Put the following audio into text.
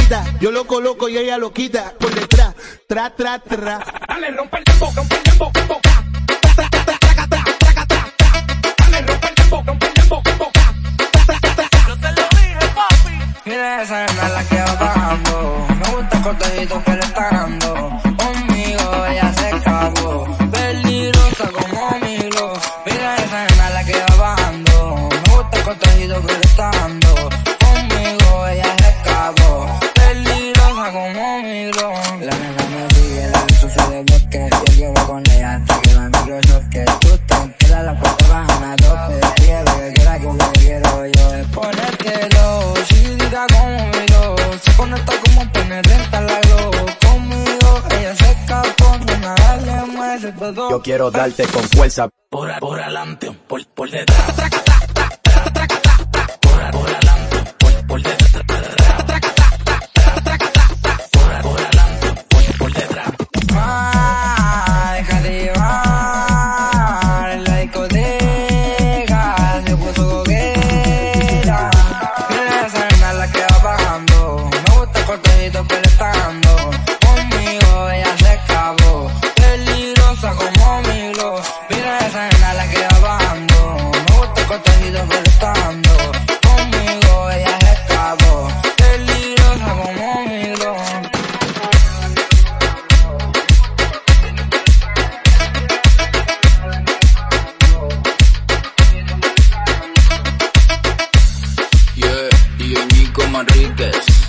quita. Yo lo coloco y ella lo quita por detrás. Tra, tra, tra. Dale, rompe el dembow, rompe el dembow, dembow. Tra, tra, tra, tra, tra, tra, tra, tra. Dale, rompe el dembow, rompe el dembow, dembow. Tra, tra, tra, tra, tra. Yo te lo dije, papi. Mira esa nena la que va bajando. Me gusta que le está dando. Como pene, renta la globo. Conmigo ella se escapó. Nena, dale, mueve todo. Yo quiero darte con fuerza. Por, por adelante, por, por detrás. El cortejito que le está. Conmigo ella se escapó, peligrosa como Milo. Mira esa nena la que va bajando, me gusta el cortejito que. Conmigo ella se escapó, peligrosa como Milo. Yeah, DJ Nico Manríquez.